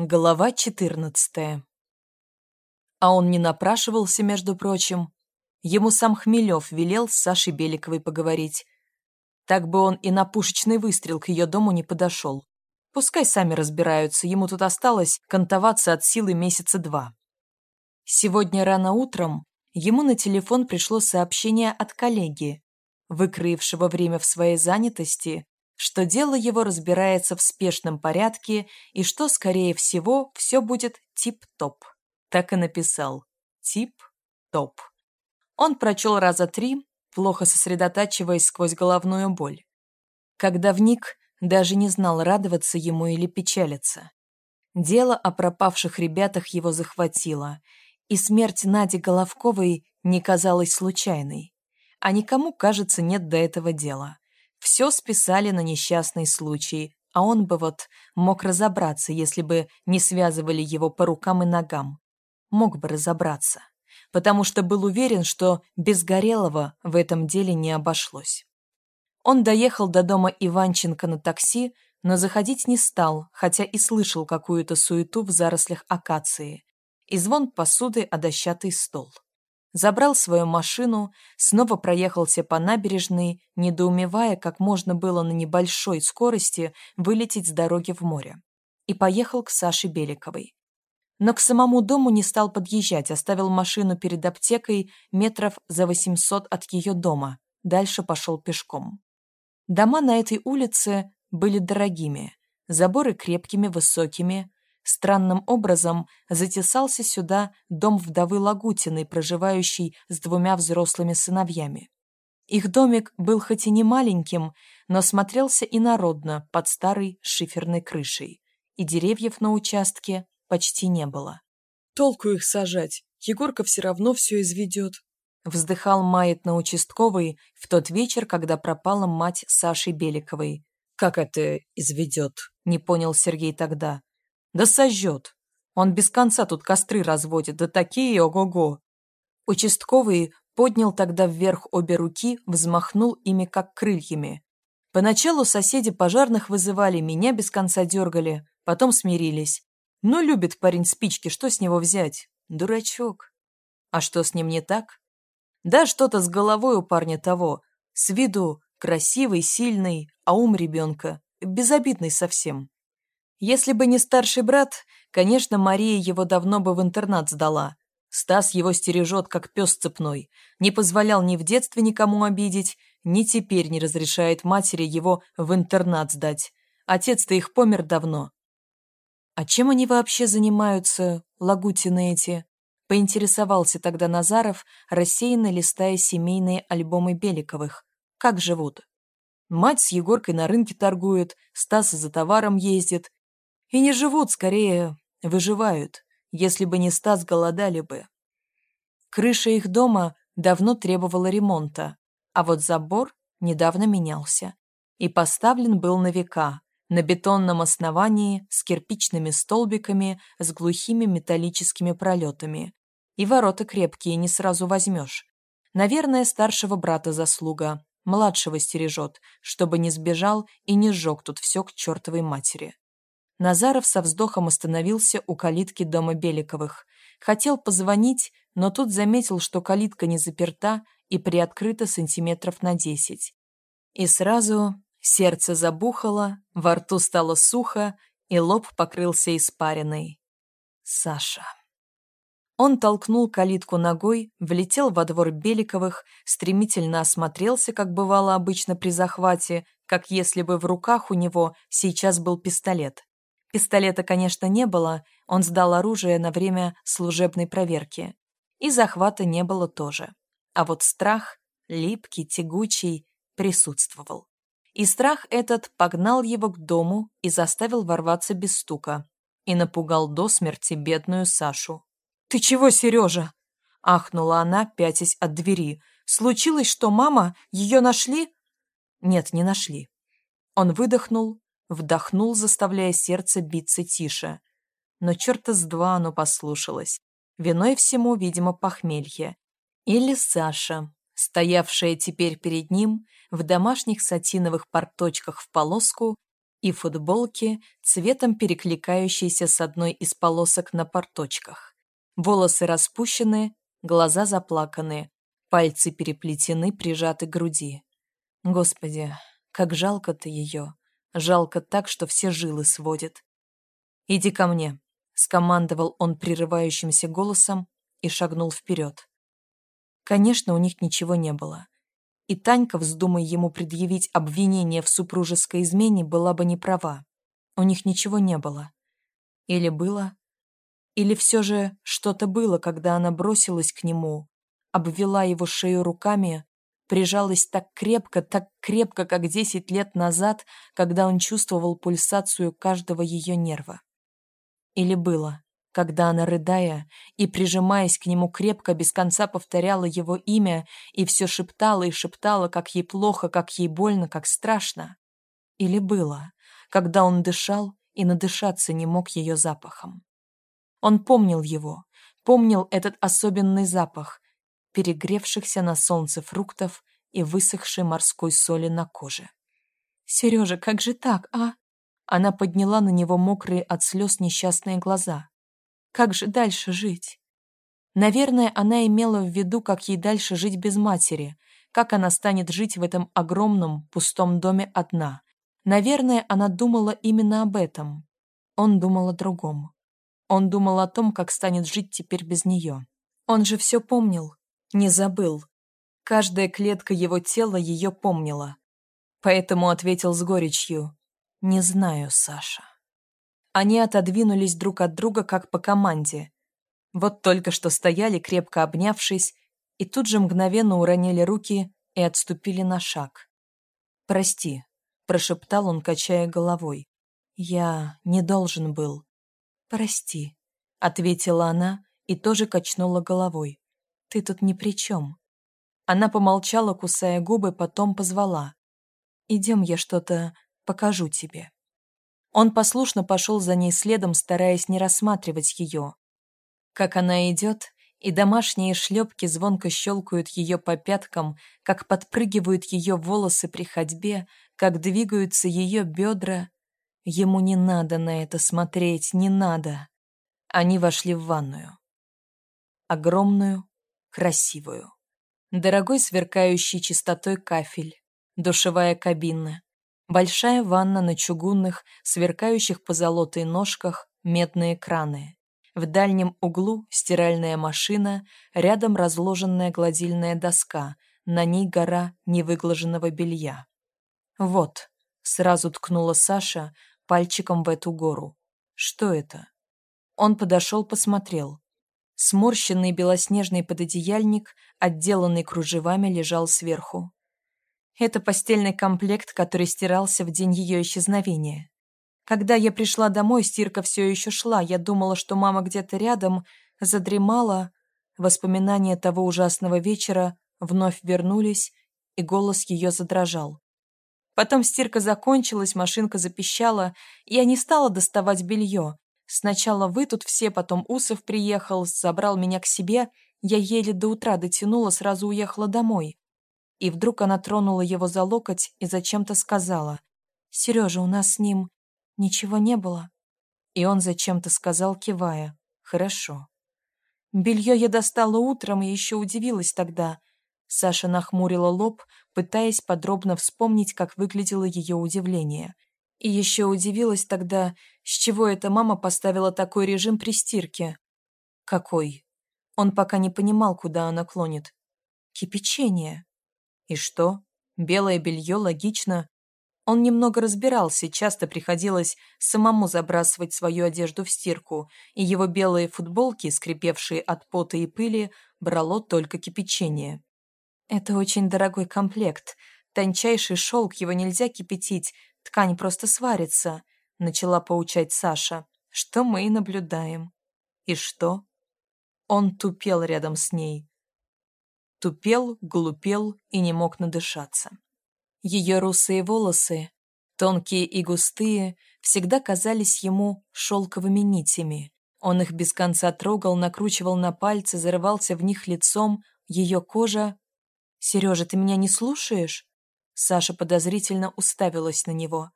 Глава 14 А он не напрашивался, между прочим. Ему сам Хмелев велел с Сашей Беликовой поговорить. Так бы он и на пушечный выстрел к ее дому не подошел. Пускай сами разбираются, ему тут осталось кантоваться от силы месяца два. Сегодня рано утром ему на телефон пришло сообщение от коллеги, выкроившего время в своей занятости что дело его разбирается в спешном порядке и что, скорее всего, все будет тип-топ. Так и написал. Тип-топ. Он прочел раза три, плохо сосредотачиваясь сквозь головную боль. Когда вник, даже не знал, радоваться ему или печалиться. Дело о пропавших ребятах его захватило, и смерть Нади Головковой не казалась случайной. А никому, кажется, нет до этого дела. Все списали на несчастный случай, а он бы вот мог разобраться, если бы не связывали его по рукам и ногам. Мог бы разобраться, потому что был уверен, что без Горелого в этом деле не обошлось. Он доехал до дома Иванченко на такси, но заходить не стал, хотя и слышал какую-то суету в зарослях акации и звон посуды о дощатый стол забрал свою машину, снова проехался по набережной, недоумевая, как можно было на небольшой скорости вылететь с дороги в море. И поехал к Саше Беликовой. Но к самому дому не стал подъезжать, оставил машину перед аптекой метров за 800 от ее дома. Дальше пошел пешком. Дома на этой улице были дорогими, заборы крепкими, высокими, Странным образом затесался сюда дом вдовы Лагутиной, проживающей с двумя взрослыми сыновьями. Их домик был хоть и не маленьким, но смотрелся инородно под старой шиферной крышей, и деревьев на участке почти не было. «Толку их сажать, Егорка все равно все изведет», вздыхал Майет на участковой в тот вечер, когда пропала мать Саши Беликовой. «Как это изведет?» – не понял Сергей тогда. Да сожжет. Он без конца тут костры разводит, да такие ого-го. Участковый поднял тогда вверх обе руки, взмахнул ими как крыльями. Поначалу соседи пожарных вызывали, меня без конца дергали, потом смирились. Ну, любит парень спички, что с него взять? Дурачок. А что с ним не так? Да, что-то с головой у парня того. С виду красивый, сильный, а ум ребенка. Безобидный совсем. Если бы не старший брат, конечно, Мария его давно бы в интернат сдала. Стас его стережет, как пес цепной. Не позволял ни в детстве никому обидеть, ни теперь не разрешает матери его в интернат сдать. Отец-то их помер давно. А чем они вообще занимаются, лагутины эти? Поинтересовался тогда Назаров, рассеянно листая семейные альбомы Беликовых. Как живут? Мать с Егоркой на рынке торгует, Стас за товаром ездит, и не живут, скорее выживают. Если бы не Стас, голодали бы. Крыша их дома давно требовала ремонта, а вот забор недавно менялся. И поставлен был на века, на бетонном основании с кирпичными столбиками с глухими металлическими пролетами. И ворота крепкие, не сразу возьмешь. Наверное, старшего брата заслуга, младшего стережет, чтобы не сбежал и не сжег тут все к чертовой матери. Назаров со вздохом остановился у калитки дома Беликовых. Хотел позвонить, но тут заметил, что калитка не заперта и приоткрыта сантиметров на десять. И сразу сердце забухало, во рту стало сухо, и лоб покрылся испариной. Саша. Он толкнул калитку ногой, влетел во двор Беликовых, стремительно осмотрелся, как бывало обычно при захвате, как если бы в руках у него сейчас был пистолет. Пистолета, конечно, не было, он сдал оружие на время служебной проверки. И захвата не было тоже. А вот страх, липкий, тягучий, присутствовал. И страх этот погнал его к дому и заставил ворваться без стука. И напугал до смерти бедную Сашу. «Ты чего, Сережа?» — ахнула она, пятясь от двери. «Случилось, что мама? Ее нашли?» «Нет, не нашли». Он выдохнул, Вдохнул, заставляя сердце биться тише. Но черта с два оно послушалось. Виной всему, видимо, похмелье. Или Саша, стоявшая теперь перед ним в домашних сатиновых порточках в полоску и футболки, цветом перекликающейся с одной из полосок на порточках. Волосы распущены, глаза заплаканы, пальцы переплетены, прижаты к груди. Господи, как жалко-то ее. Жалко так, что все жилы сводит. «Иди ко мне», — скомандовал он прерывающимся голосом и шагнул вперед. Конечно, у них ничего не было. И Танька, вздумай ему предъявить обвинение в супружеской измене, была бы не права. У них ничего не было. Или было? Или все же что-то было, когда она бросилась к нему, обвела его шею руками, прижалась так крепко, так крепко, как десять лет назад, когда он чувствовал пульсацию каждого ее нерва. Или было, когда она, рыдая и прижимаясь к нему крепко, без конца повторяла его имя и все шептала и шептала, как ей плохо, как ей больно, как страшно. Или было, когда он дышал и надышаться не мог ее запахом. Он помнил его, помнил этот особенный запах, перегревшихся на солнце фруктов и высохшей морской соли на коже. «Сережа, как же так, а?» Она подняла на него мокрые от слез несчастные глаза. «Как же дальше жить?» Наверное, она имела в виду, как ей дальше жить без матери, как она станет жить в этом огромном пустом доме одна. Наверное, она думала именно об этом. Он думал о другом. Он думал о том, как станет жить теперь без нее. Он же все помнил, не забыл. Каждая клетка его тела ее помнила. Поэтому ответил с горечью «Не знаю, Саша». Они отодвинулись друг от друга, как по команде. Вот только что стояли, крепко обнявшись, и тут же мгновенно уронили руки и отступили на шаг. «Прости», — прошептал он, качая головой. «Я не должен был». «Прости», — ответила она и тоже качнула головой. Ты тут ни при чем. Она помолчала, кусая губы, потом позвала. Идем, я что-то покажу тебе. Он послушно пошел за ней следом, стараясь не рассматривать ее. Как она идет, и домашние шлепки звонко щелкают ее по пяткам, как подпрыгивают ее волосы при ходьбе, как двигаются ее бедра. Ему не надо на это смотреть, не надо. Они вошли в ванную. Огромную, красивую. Дорогой сверкающий чистотой кафель, душевая кабина, большая ванна на чугунных, сверкающих позолотой ножках, медные краны. В дальнем углу стиральная машина, рядом разложенная гладильная доска, на ней гора невыглаженного белья. «Вот», — сразу ткнула Саша пальчиком в эту гору. «Что это?» Он подошел, посмотрел. Сморщенный белоснежный пододеяльник, отделанный кружевами, лежал сверху. Это постельный комплект, который стирался в день ее исчезновения. Когда я пришла домой, стирка все еще шла. Я думала, что мама где-то рядом, задремала. Воспоминания того ужасного вечера вновь вернулись, и голос ее задрожал. Потом стирка закончилась, машинка запищала, и я не стала доставать белье, Сначала вы тут все, потом Усов приехал, забрал меня к себе. Я еле до утра дотянула, сразу уехала домой. И вдруг она тронула его за локоть и зачем-то сказала. «Сережа, у нас с ним ничего не было?» И он зачем-то сказал, кивая. «Хорошо». Белье я достала утром и еще удивилась тогда. Саша нахмурила лоб, пытаясь подробно вспомнить, как выглядело ее удивление – и еще удивилась тогда, с чего эта мама поставила такой режим при стирке. Какой? Он пока не понимал, куда она клонит. Кипячение. И что? Белое белье логично. Он немного разбирался, часто приходилось самому забрасывать свою одежду в стирку, и его белые футболки, скрипевшие от пота и пыли, брало только кипячение. Это очень дорогой комплект. Тончайший шелк, его нельзя кипятить, Ткань просто сварится, начала поучать Саша, что мы и наблюдаем. И что? Он тупел рядом с ней. Тупел, глупел и не мог надышаться. Ее русые волосы, тонкие и густые, всегда казались ему шелковыми нитями. Он их без конца трогал, накручивал на пальцы, зарывался в них лицом, ее кожа... «Сережа, ты меня не слушаешь?» Саша подозрительно уставилась на него.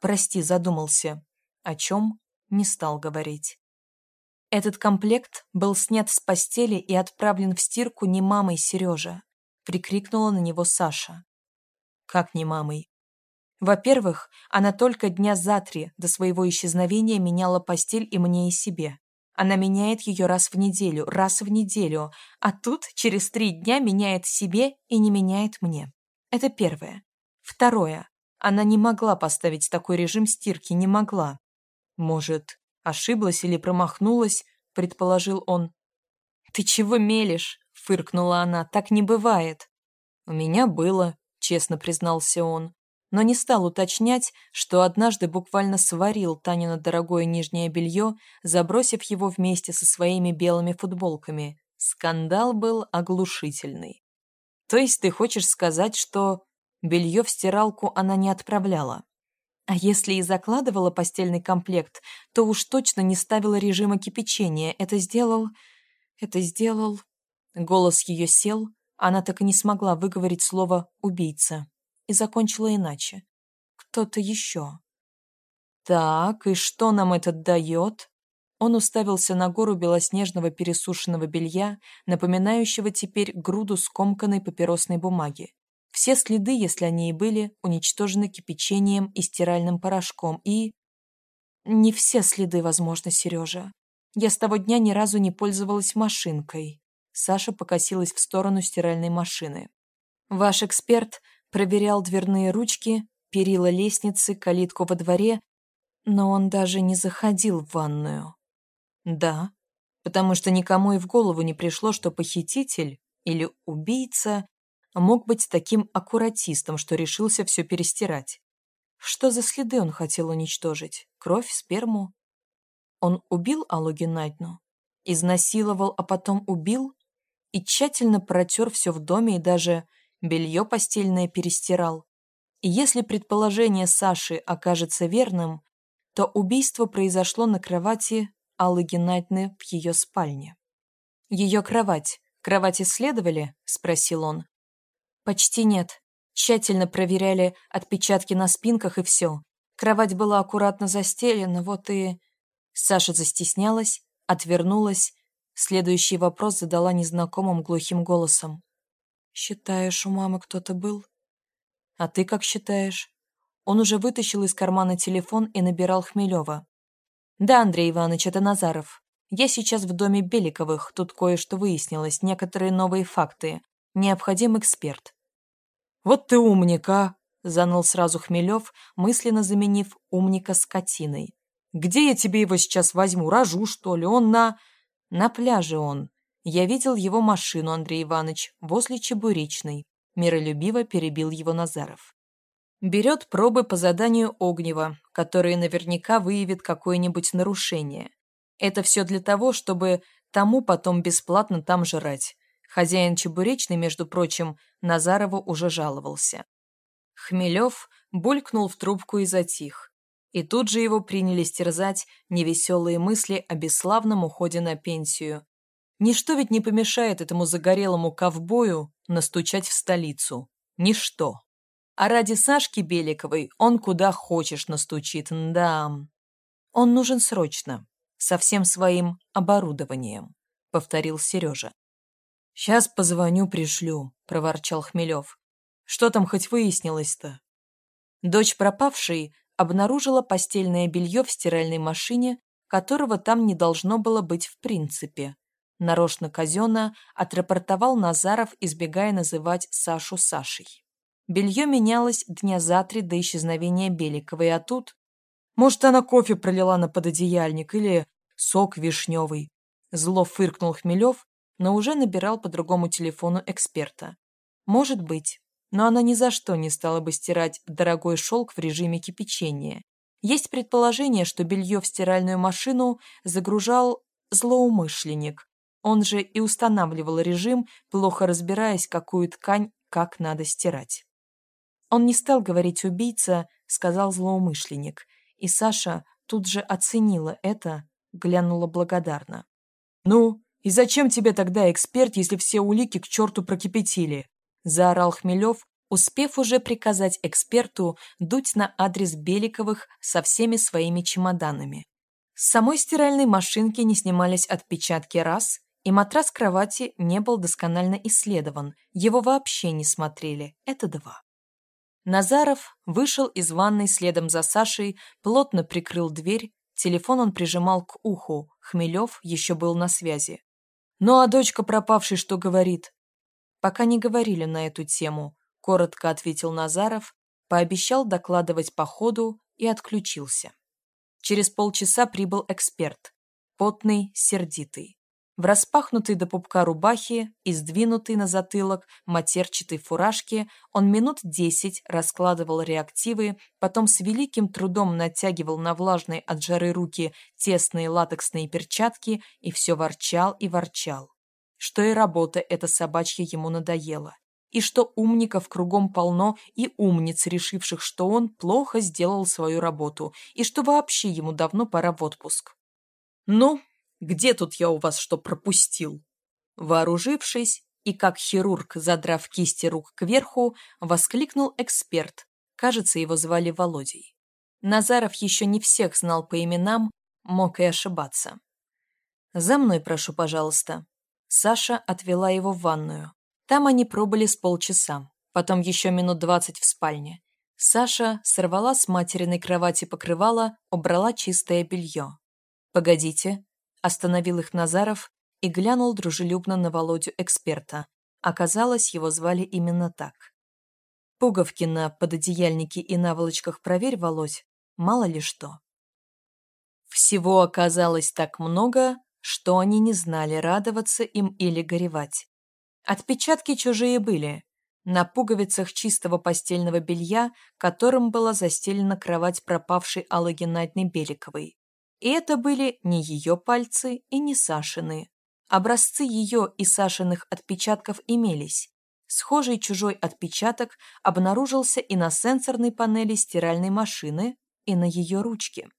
Прости, задумался. О чем? Не стал говорить. Этот комплект был снят с постели и отправлен в стирку не мамой Сережа. Прикрикнула на него Саша. Как не мамой? Во-первых, она только дня за три до своего исчезновения меняла постель и мне, и себе. Она меняет ее раз в неделю, раз в неделю, а тут через три дня меняет себе и не меняет мне. Это первое. Второе. Она не могла поставить такой режим стирки, не могла. Может, ошиблась или промахнулась, предположил он. «Ты чего мелешь?» — фыркнула она. «Так не бывает». «У меня было», — честно признался он но не стал уточнять, что однажды буквально сварил Танина дорогое нижнее белье, забросив его вместе со своими белыми футболками. Скандал был оглушительный. То есть ты хочешь сказать, что белье в стиралку она не отправляла? А если и закладывала постельный комплект, то уж точно не ставила режима кипячения. Это сделал... Это сделал... Голос ее сел, она так и не смогла выговорить слово «убийца» и закончила иначе. Кто-то еще. Так, и что нам этот дает? Он уставился на гору белоснежного пересушенного белья, напоминающего теперь груду скомканной папиросной бумаги. Все следы, если они и были, уничтожены кипячением и стиральным порошком, и... Не все следы, возможно, Сережа. Я с того дня ни разу не пользовалась машинкой. Саша покосилась в сторону стиральной машины. Ваш эксперт проверял дверные ручки, перила лестницы, калитку во дворе, но он даже не заходил в ванную. Да, потому что никому и в голову не пришло, что похититель или убийца мог быть таким аккуратистом, что решился все перестирать. Что за следы он хотел уничтожить? Кровь, сперму? Он убил Аллу Геннадьевну? Изнасиловал, а потом убил? И тщательно протер все в доме и даже белье постельное перестирал. И если предположение Саши окажется верным, то убийство произошло на кровати Аллы Геннадьевны в ее спальне. «Ее кровать. Кровать исследовали?» – спросил он. «Почти нет. Тщательно проверяли отпечатки на спинках и все. Кровать была аккуратно застелена, вот и...» Саша застеснялась, отвернулась. Следующий вопрос задала незнакомым глухим голосом. «Считаешь, у мамы кто-то был?» «А ты как считаешь?» Он уже вытащил из кармана телефон и набирал Хмелева. «Да, Андрей Иванович, это Назаров. Я сейчас в доме Беликовых, тут кое-что выяснилось, некоторые новые факты. Необходим эксперт». «Вот ты умник, а!» – заныл сразу Хмелев, мысленно заменив умника скотиной. «Где я тебе его сейчас возьму? Рожу, что ли? Он на...» «На пляже он. Я видел его машину, Андрей Иванович, возле Чебуречной. Миролюбиво перебил его Назаров. Берет пробы по заданию Огнева, которые наверняка выявит какое-нибудь нарушение. Это все для того, чтобы тому потом бесплатно там жрать. Хозяин Чебуречной, между прочим, Назарову уже жаловался. Хмелев булькнул в трубку и затих. И тут же его принялись терзать невеселые мысли о бесславном уходе на пенсию, Ничто ведь не помешает этому загорелому ковбою настучать в столицу. Ничто. А ради Сашки Беликовой он куда хочешь настучит, да. Он нужен срочно, со всем своим оборудованием, повторил Сережа. «Сейчас позвоню, пришлю», — проворчал Хмелев. «Что там хоть выяснилось-то?» Дочь пропавшей обнаружила постельное белье в стиральной машине, которого там не должно было быть в принципе нарочно казенно отрапортовал Назаров, избегая называть Сашу Сашей. Белье менялось дня за три до исчезновения Беликовой, а тут... Может, она кофе пролила на пододеяльник или сок вишневый. Зло фыркнул Хмелев, но уже набирал по другому телефону эксперта. Может быть, но она ни за что не стала бы стирать дорогой шелк в режиме кипячения. Есть предположение, что белье в стиральную машину загружал злоумышленник, он же и устанавливал режим, плохо разбираясь, какую ткань как надо стирать. Он не стал говорить «убийца», сказал злоумышленник, и Саша тут же оценила это, глянула благодарно. «Ну, и зачем тебе тогда эксперт, если все улики к черту прокипятили?» заорал Хмелев, успев уже приказать эксперту дуть на адрес Беликовых со всеми своими чемоданами. С самой стиральной машинки не снимались отпечатки раз, и матрас кровати не был досконально исследован, его вообще не смотрели, это два. Назаров вышел из ванной следом за Сашей, плотно прикрыл дверь, телефон он прижимал к уху, Хмелев еще был на связи. «Ну а дочка пропавшей что говорит?» «Пока не говорили на эту тему», — коротко ответил Назаров, пообещал докладывать по ходу и отключился. Через полчаса прибыл эксперт, потный, сердитый. В распахнутой до пупка рубахе и сдвинутой на затылок матерчатой фуражке он минут десять раскладывал реактивы, потом с великим трудом натягивал на влажные от жары руки тесные латексные перчатки и все ворчал и ворчал. Что и работа эта собачья ему надоела. И что умников кругом полно и умниц, решивших, что он плохо сделал свою работу, и что вообще ему давно пора в отпуск. «Ну, где тут я у вас что пропустил?» Вооружившись и как хирург, задрав кисти рук кверху, воскликнул эксперт. Кажется, его звали Володей. Назаров еще не всех знал по именам, мог и ошибаться. «За мной прошу, пожалуйста». Саша отвела его в ванную. Там они пробыли с полчаса, потом еще минут двадцать в спальне. Саша сорвала с материной кровати покрывало, убрала чистое белье. «Погодите», Остановил их Назаров и глянул дружелюбно на Володю эксперта. Оказалось, его звали именно так. Пуговки на пододеяльнике и наволочках проверь, Володь, мало ли что. Всего оказалось так много, что они не знали, радоваться им или горевать. Отпечатки чужие были. На пуговицах чистого постельного белья, которым была застелена кровать пропавшей Аллы Геннадьевны Беликовой. И это были не ее пальцы и не Сашины. Образцы ее и Сашиных отпечатков имелись. Схожий чужой отпечаток обнаружился и на сенсорной панели стиральной машины, и на ее ручке.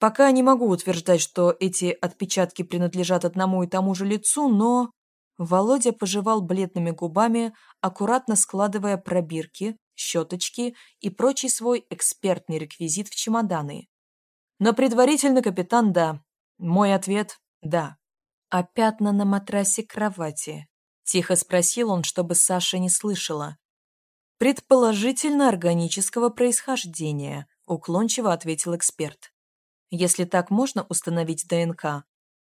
Пока не могу утверждать, что эти отпечатки принадлежат одному и тому же лицу, но... Володя пожевал бледными губами, аккуратно складывая пробирки, щеточки и прочий свой экспертный реквизит в чемоданы. Но предварительно, капитан, да. Мой ответ – да. А пятна на матрасе кровати? Тихо спросил он, чтобы Саша не слышала. Предположительно органического происхождения, уклончиво ответил эксперт. Если так можно установить ДНК?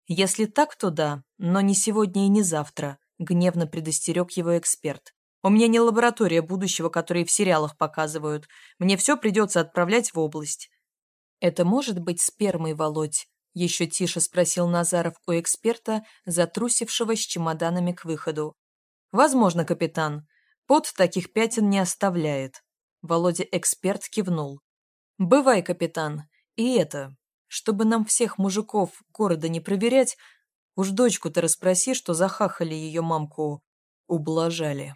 Если так, то да, но не сегодня и не завтра, гневно предостерег его эксперт. У меня не лаборатория будущего, которые в сериалах показывают. Мне все придется отправлять в область. «Это может быть спермой, Володь?» – еще тише спросил Назаров у эксперта, затрусившего с чемоданами к выходу. «Возможно, капитан. Пот таких пятен не оставляет». Володя-эксперт кивнул. «Бывай, капитан. И это, чтобы нам всех мужиков города не проверять, уж дочку-то расспроси, что захахали ее мамку ублажали».